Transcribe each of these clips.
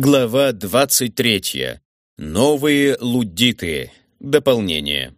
Глава 23. Новые луддиты. Дополнение.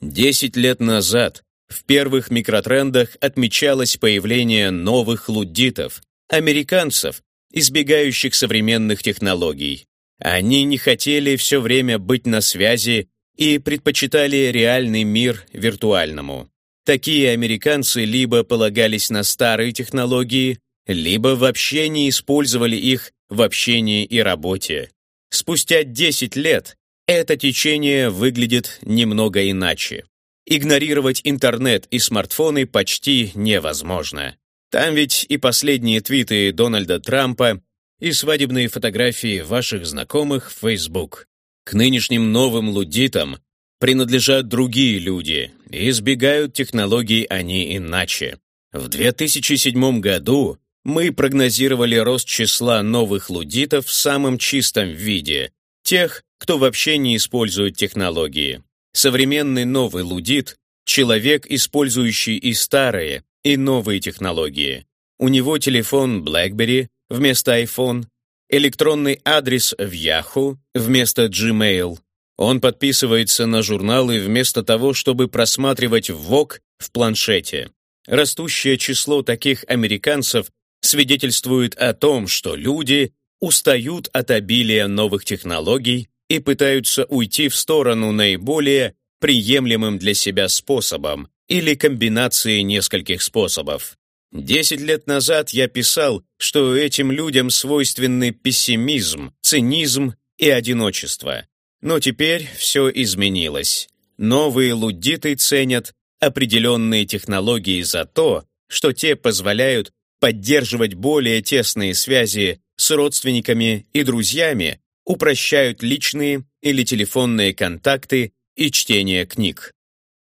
Десять лет назад в первых микротрендах отмечалось появление новых луддитов, американцев, избегающих современных технологий. Они не хотели все время быть на связи и предпочитали реальный мир виртуальному. Такие американцы либо полагались на старые технологии, либо вообще не использовали их в общении и работе. Спустя 10 лет это течение выглядит немного иначе. Игнорировать интернет и смартфоны почти невозможно. Там ведь и последние твиты Дональда Трампа, и свадебные фотографии ваших знакомых в Facebook. К нынешним новым лудитам принадлежат другие люди, и избегают технологий они иначе. В 2007 году мы прогнозировали рост числа новых лудитов в самом чистом виде, тех, кто вообще не использует технологии. Современный новый лудит — человек, использующий и старые, и новые технологии. У него телефон BlackBerry вместо iPhone, электронный адрес в Yahoo вместо Gmail. Он подписывается на журналы вместо того, чтобы просматривать ВОК в планшете. Растущее число таких американцев свидетельствует о том, что люди устают от обилия новых технологий и пытаются уйти в сторону наиболее приемлемым для себя способом или комбинации нескольких способов. Десять лет назад я писал, что этим людям свойственны пессимизм, цинизм и одиночество. Но теперь все изменилось. Новые луддиты ценят определенные технологии за то, что те позволяют поддерживать более тесные связи с родственниками и друзьями, упрощают личные или телефонные контакты и чтение книг.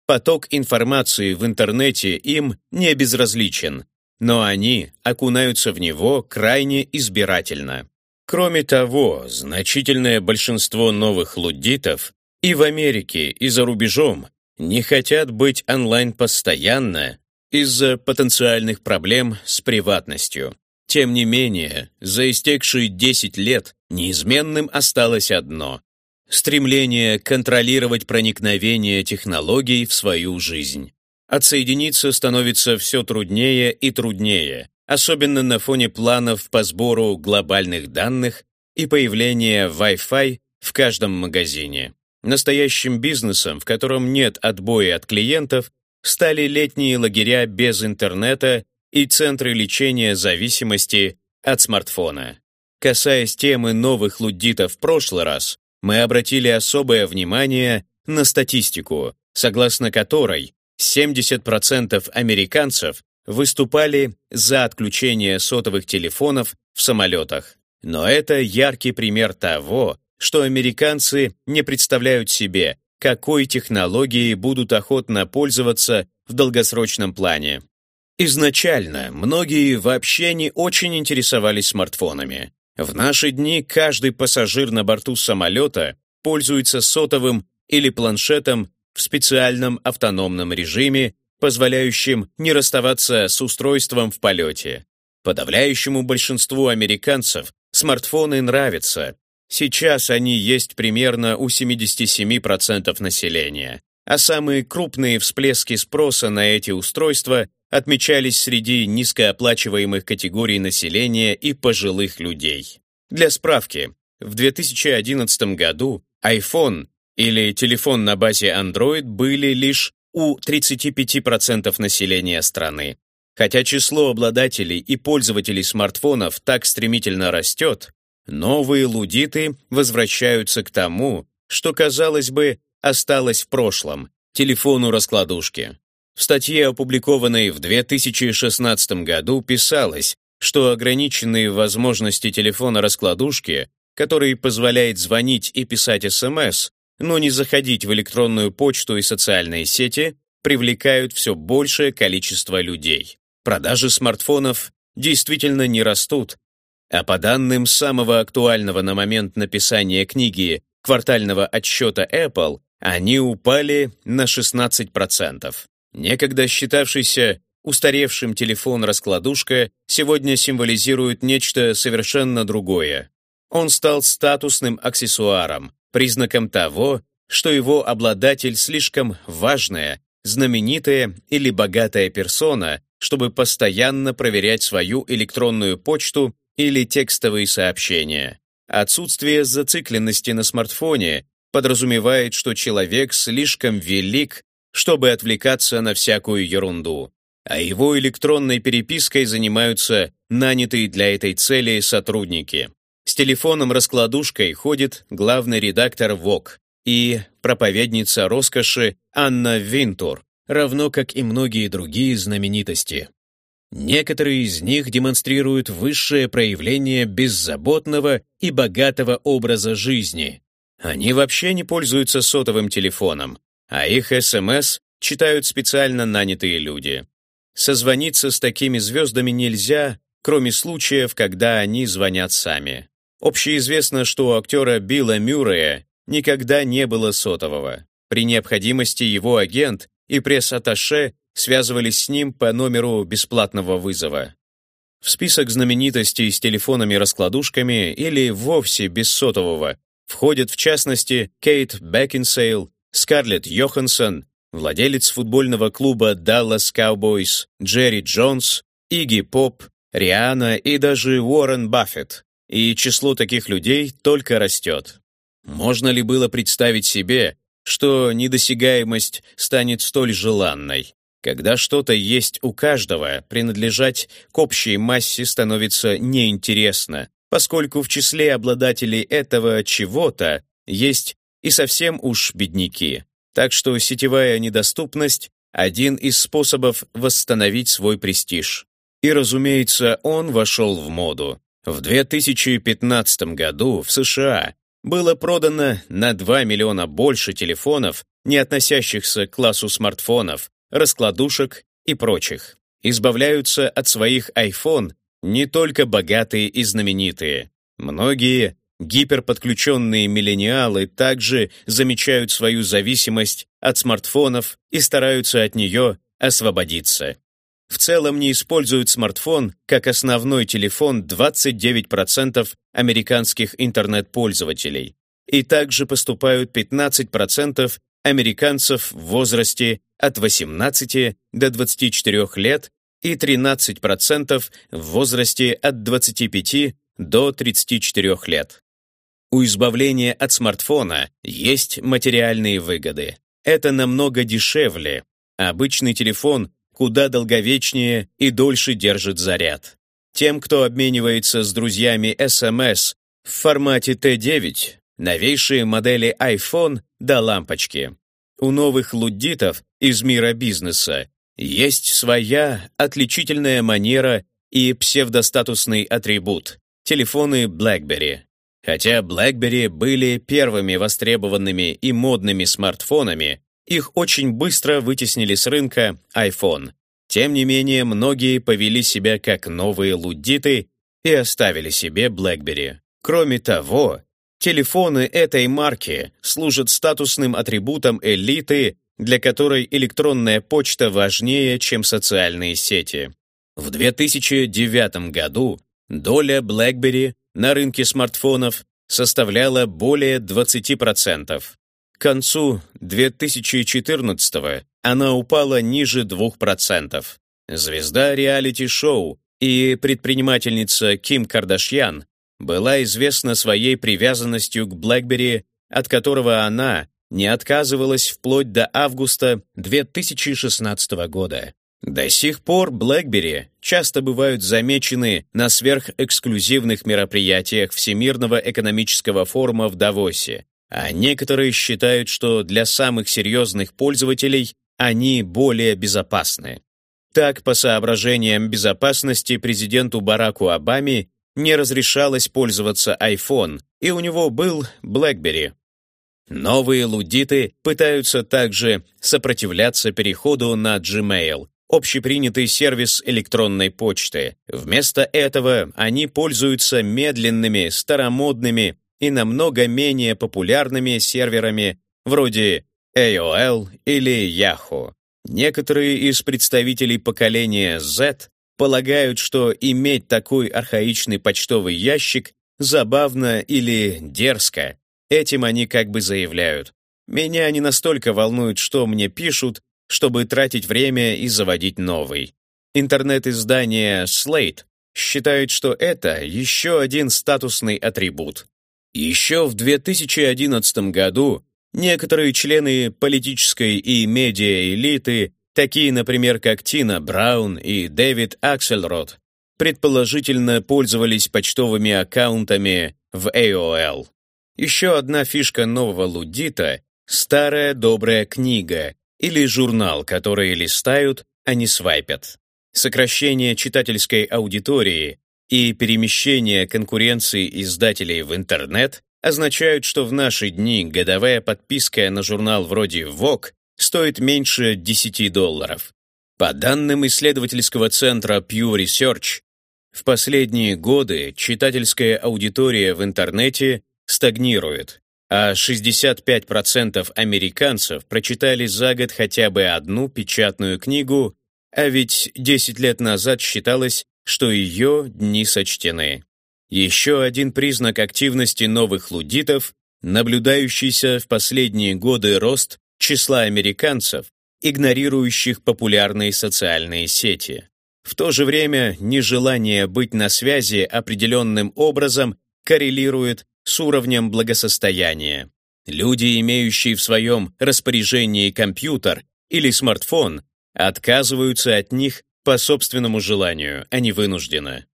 Поток информации в интернете им не безразличен, но они окунаются в него крайне избирательно. Кроме того, значительное большинство новых луддитов и в Америке, и за рубежом не хотят быть онлайн постоянно из-за потенциальных проблем с приватностью. Тем не менее, за истекшие 10 лет неизменным осталось одно — стремление контролировать проникновение технологий в свою жизнь. Отсоединиться становится все труднее и труднее, особенно на фоне планов по сбору глобальных данных и появления Wi-Fi в каждом магазине. Настоящим бизнесом, в котором нет отбоя от клиентов, стали летние лагеря без интернета и центры лечения зависимости от смартфона. Касаясь темы новых луддитов в прошлый раз, мы обратили особое внимание на статистику, согласно которой 70% американцев выступали за отключение сотовых телефонов в самолетах. Но это яркий пример того, что американцы не представляют себе, какой технологией будут охотно пользоваться в долгосрочном плане. Изначально многие вообще не очень интересовались смартфонами. В наши дни каждый пассажир на борту самолета пользуется сотовым или планшетом в специальном автономном режиме, позволяющем не расставаться с устройством в полете. Подавляющему большинству американцев смартфоны нравятся, Сейчас они есть примерно у 77% населения, а самые крупные всплески спроса на эти устройства отмечались среди низкооплачиваемых категорий населения и пожилых людей. Для справки, в 2011 году iPhone или телефон на базе Android были лишь у 35% населения страны. Хотя число обладателей и пользователей смартфонов так стремительно растет, Новые лудиты возвращаются к тому, что, казалось бы, осталось в прошлом — телефону-раскладушке. В статье, опубликованной в 2016 году, писалось, что ограниченные возможности телефона-раскладушки, который позволяет звонить и писать СМС, но не заходить в электронную почту и социальные сети, привлекают все большее количество людей. Продажи смартфонов действительно не растут, а по данным самого актуального на момент написания книги квартального отчета Apple, они упали на 16%. Некогда считавшийся устаревшим телефон-раскладушка сегодня символизирует нечто совершенно другое. Он стал статусным аксессуаром, признаком того, что его обладатель слишком важная, знаменитая или богатая персона, чтобы постоянно проверять свою электронную почту или текстовые сообщения. Отсутствие зацикленности на смартфоне подразумевает, что человек слишком велик, чтобы отвлекаться на всякую ерунду, а его электронной перепиской занимаются нанятые для этой цели сотрудники. С телефоном-раскладушкой ходит главный редактор ВОК и проповедница роскоши Анна Винтур, равно как и многие другие знаменитости. Некоторые из них демонстрируют высшее проявление беззаботного и богатого образа жизни. Они вообще не пользуются сотовым телефоном, а их СМС читают специально нанятые люди. Созвониться с такими звездами нельзя, кроме случаев, когда они звонят сами. Общеизвестно, что у актера Билла Мюррея никогда не было сотового. При необходимости его агент и пресс-атташе связывались с ним по номеру бесплатного вызова. В список знаменитостей с телефонами-раскладушками или вовсе без сотового входят в частности Кейт Бекинсейл, Скарлетт Йоханссон, владелец футбольного клуба Dallas Cowboys Джерри Джонс, Игги Поп, Риана и даже Уоррен Баффет. И число таких людей только растет. Можно ли было представить себе, что недосягаемость станет столь желанной? Когда что-то есть у каждого, принадлежать к общей массе становится неинтересно, поскольку в числе обладателей этого чего-то есть и совсем уж бедняки. Так что сетевая недоступность — один из способов восстановить свой престиж. И, разумеется, он вошел в моду. В 2015 году в США было продано на 2 миллиона больше телефонов, не относящихся к классу смартфонов, раскладушек и прочих. Избавляются от своих iPhone не только богатые и знаменитые. Многие гиперподключенные миллениалы также замечают свою зависимость от смартфонов и стараются от нее освободиться. В целом не используют смартфон как основной телефон 29% американских интернет-пользователей, и также поступают 15% американцев в возрасте от 18 до 24 лет и 13% в возрасте от 25 до 34 лет. У избавления от смартфона есть материальные выгоды. Это намного дешевле. Обычный телефон куда долговечнее и дольше держит заряд. Тем, кто обменивается с друзьями SMS в формате T9, новейшие модели iPhone до лампочки. У новых луддитов из мира бизнеса есть своя отличительная манера и псевдостатусный атрибут — телефоны BlackBerry. Хотя BlackBerry были первыми востребованными и модными смартфонами, их очень быстро вытеснили с рынка iPhone. Тем не менее, многие повели себя как новые луддиты и оставили себе BlackBerry. Кроме того, телефоны этой марки служат статусным атрибутом элиты, для которой электронная почта важнее, чем социальные сети. В 2009 году доля BlackBerry на рынке смартфонов составляла более 20%. К концу 2014 она упала ниже 2%. Звезда реалити-шоу и предпринимательница Ким Кардашьян была известна своей привязанностью к BlackBerry, от которого она не отказывалась вплоть до августа 2016 года. До сих пор BlackBerry часто бывают замечены на сверхэксклюзивных мероприятиях Всемирного экономического форума в Давосе, а некоторые считают, что для самых серьезных пользователей они более безопасны. Так, по соображениям безопасности президенту Бараку Обаме не разрешалось пользоваться iPhone, и у него был BlackBerry. Новые лудиты пытаются также сопротивляться переходу на Gmail, общепринятый сервис электронной почты. Вместо этого они пользуются медленными, старомодными и намного менее популярными серверами вроде AOL или Yahoo. Некоторые из представителей поколения Z полагают, что иметь такой архаичный почтовый ящик забавно или дерзко. Этим они как бы заявляют. Меня не настолько волнует, что мне пишут, чтобы тратить время и заводить новый. Интернет-издание Slate считает, что это еще один статусный атрибут. Еще в 2011 году некоторые члены политической и медиа-элиты, такие, например, как Тина Браун и Дэвид Аксельрод, предположительно пользовались почтовыми аккаунтами в AOL. Еще одна фишка нового лудита — старая добрая книга или журнал, который листают, а не свайпят. Сокращение читательской аудитории и перемещение конкуренции издателей в интернет означают, что в наши дни годовая подписка на журнал вроде Vogue стоит меньше 10 долларов. По данным исследовательского центра Pew Research, в последние годы читательская аудитория в интернете стагнирует, а 65% американцев прочитали за год хотя бы одну печатную книгу, а ведь 10 лет назад считалось, что ее дни сочтены. Еще один признак активности новых лудитов – наблюдающийся в последние годы рост числа американцев, игнорирующих популярные социальные сети. В то же время нежелание быть на связи определенным образом коррелирует с уровнем благосостояния. Люди, имеющие в своем распоряжении компьютер или смартфон, отказываются от них по собственному желанию, а не вынужденно.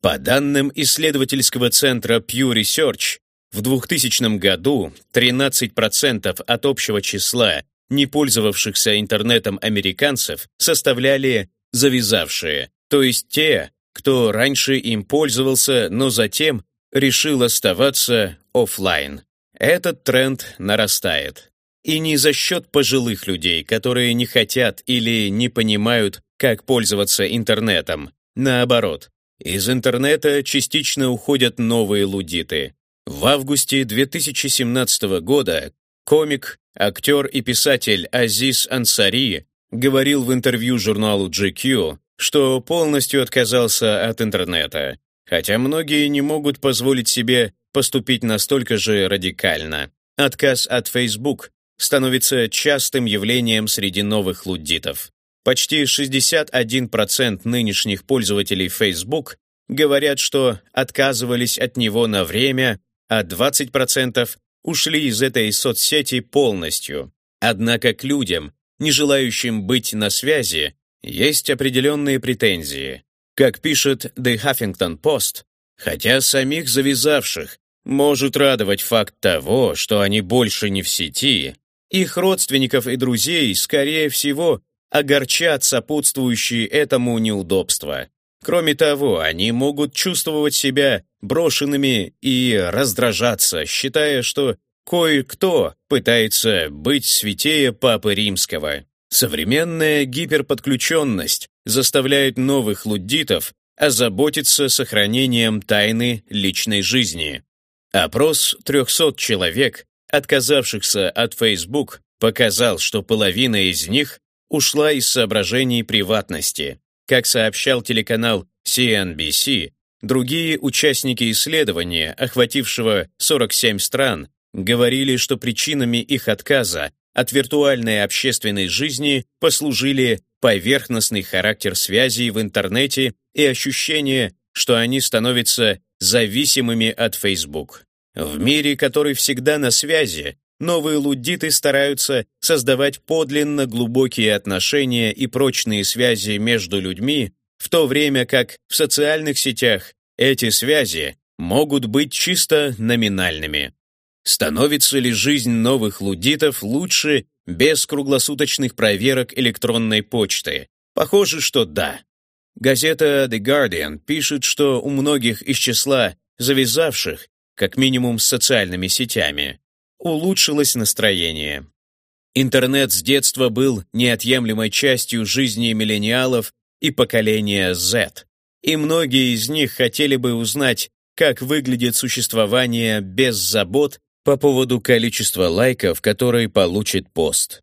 По данным исследовательского центра Pew Research, в 2000 году 13% от общего числа не пользовавшихся интернетом американцев составляли завязавшие, то есть те, кто раньше им пользовался, но затем решил оставаться офлайн. Этот тренд нарастает. И не за счет пожилых людей, которые не хотят или не понимают, как пользоваться интернетом. Наоборот, из интернета частично уходят новые лудиты. В августе 2017 года комик, актер и писатель Азиз Ансари говорил в интервью журналу GQ, что полностью отказался от интернета, хотя многие не могут позволить себе поступить настолько же радикально. Отказ от Facebook становится частым явлением среди новых луддитов. Почти 61% нынешних пользователей Facebook говорят, что отказывались от него на время, а 20% ушли из этой соцсети полностью. Однако к людям, не желающим быть на связи, есть определенные претензии. Как пишет The Huffington Post, хотя самих завязавших может радовать факт того, что они больше не в сети, их родственников и друзей, скорее всего, огорчат сопутствующие этому неудобства. Кроме того, они могут чувствовать себя брошенными и раздражаться, считая, что Кое-кто пытается быть святее Папы Римского. Современная гиперподключенность заставляет новых луддитов озаботиться сохранением тайны личной жизни. Опрос 300 человек, отказавшихся от Facebook, показал, что половина из них ушла из соображений приватности. Как сообщал телеканал CNBC, другие участники исследования, охватившего 47 стран, говорили, что причинами их отказа от виртуальной общественной жизни послужили поверхностный характер связей в интернете и ощущение, что они становятся зависимыми от Facebook. В мире, который всегда на связи, новые луддиты стараются создавать подлинно глубокие отношения и прочные связи между людьми, в то время как в социальных сетях эти связи могут быть чисто номинальными. Становится ли жизнь новых лудитов лучше без круглосуточных проверок электронной почты? Похоже, что да. Газета The Guardian пишет, что у многих из числа завязавших, как минимум с социальными сетями, улучшилось настроение. Интернет с детства был неотъемлемой частью жизни миллениалов и поколения Z, и многие из них хотели бы узнать, как выглядит существование без забот по поводу количества лайков, которые получит пост.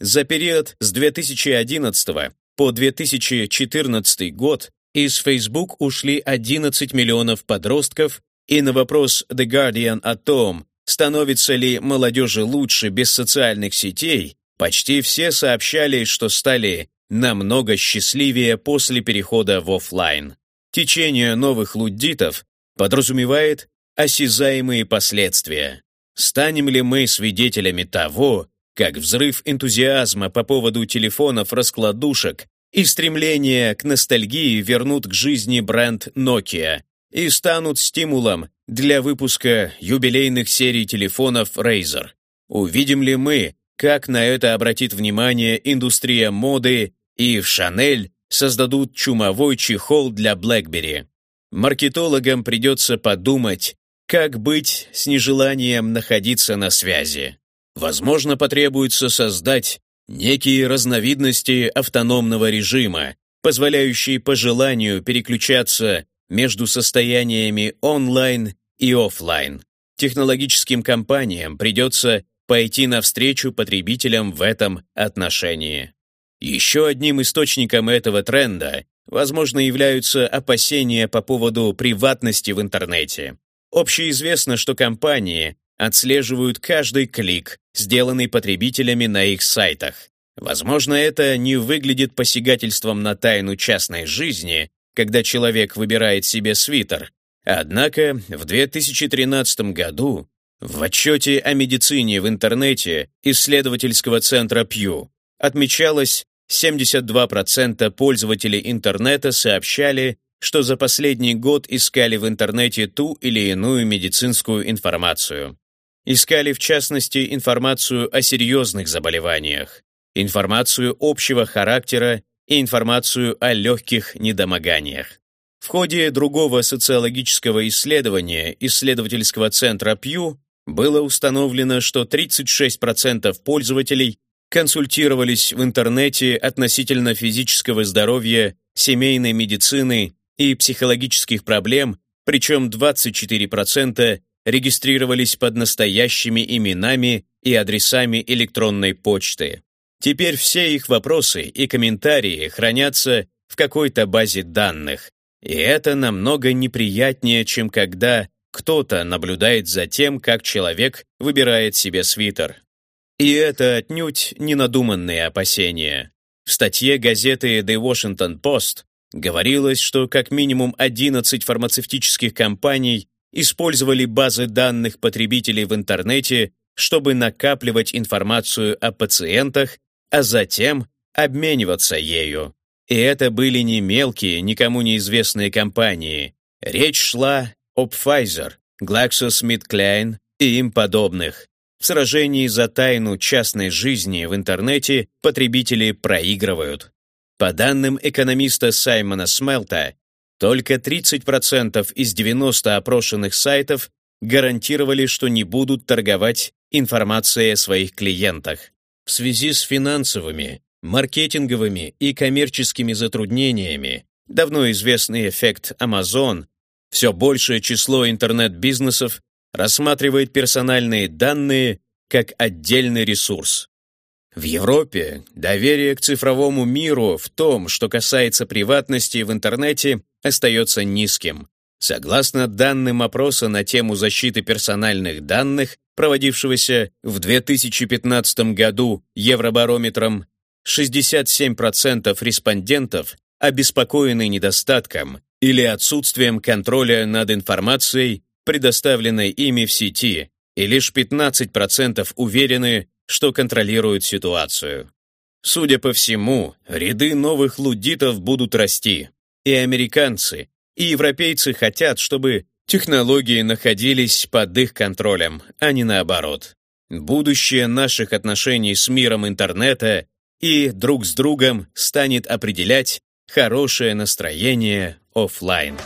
За период с 2011 по 2014 год из Facebook ушли 11 миллионов подростков, и на вопрос The Guardian о том, становится ли молодежи лучше без социальных сетей, почти все сообщали, что стали намного счастливее после перехода в офлайн. Течение новых луддитов подразумевает осязаемые последствия. Станем ли мы свидетелями того, как взрыв энтузиазма по поводу телефонов-раскладушек и стремление к ностальгии вернут к жизни бренд Nokia и станут стимулом для выпуска юбилейных серий телефонов Razer. Увидим ли мы, как на это обратит внимание индустрия моды и в Chanel создадут чумовой чехол для BlackBerry? Маркетологам придется подумать, как быть с нежеланием находиться на связи. Возможно, потребуется создать некие разновидности автономного режима, позволяющие по желанию переключаться между состояниями онлайн и офлайн. Технологическим компаниям придется пойти навстречу потребителям в этом отношении. Еще одним источником этого тренда, возможно, являются опасения по поводу приватности в интернете. Общеизвестно, что компании отслеживают каждый клик, сделанный потребителями на их сайтах. Возможно, это не выглядит посягательством на тайну частной жизни, когда человек выбирает себе свитер. Однако в 2013 году в отчете о медицине в интернете исследовательского центра Pew отмечалось, 72% пользователей интернета сообщали, что за последний год искали в интернете ту или иную медицинскую информацию. Искали, в частности, информацию о серьезных заболеваниях, информацию общего характера и информацию о легких недомоганиях. В ходе другого социологического исследования исследовательского центра Pew было установлено, что 36% пользователей консультировались в интернете относительно физического здоровья, семейной медицины и психологических проблем, причем 24% регистрировались под настоящими именами и адресами электронной почты. Теперь все их вопросы и комментарии хранятся в какой-то базе данных, и это намного неприятнее, чем когда кто-то наблюдает за тем, как человек выбирает себе свитер. И это отнюдь не надуманные опасения. В статье газеты The Washington Post говорилось, что как минимум 11 фармацевтических компаний использовали базы данных потребителей в интернете, чтобы накапливать информацию о пациентах, а затем обмениваться ею. И это были не мелкие, никому неизвестные компании. Речь шла об Pfizer, GlaxoSmithKline и им подобных. В сражении за тайну частной жизни в интернете потребители проигрывают. По данным экономиста Саймона Смелта, только 30% из 90 опрошенных сайтов гарантировали, что не будут торговать информацией о своих клиентах. В связи с финансовыми, маркетинговыми и коммерческими затруднениями, давно известный эффект Amazon, все большее число интернет-бизнесов рассматривает персональные данные как отдельный ресурс. В Европе доверие к цифровому миру в том, что касается приватности в интернете, остается низким. Согласно данным опроса на тему защиты персональных данных, проводившегося в 2015 году Евробарометром, 67% респондентов обеспокоены недостатком или отсутствием контроля над информацией, предоставленной ими в сети, и лишь 15% уверены, что контролируют ситуацию. Судя по всему, ряды новых лудитов будут расти. И американцы, и европейцы хотят, чтобы технологии находились под их контролем, а не наоборот. Будущее наших отношений с миром интернета и друг с другом станет определять хорошее настроение офлайн.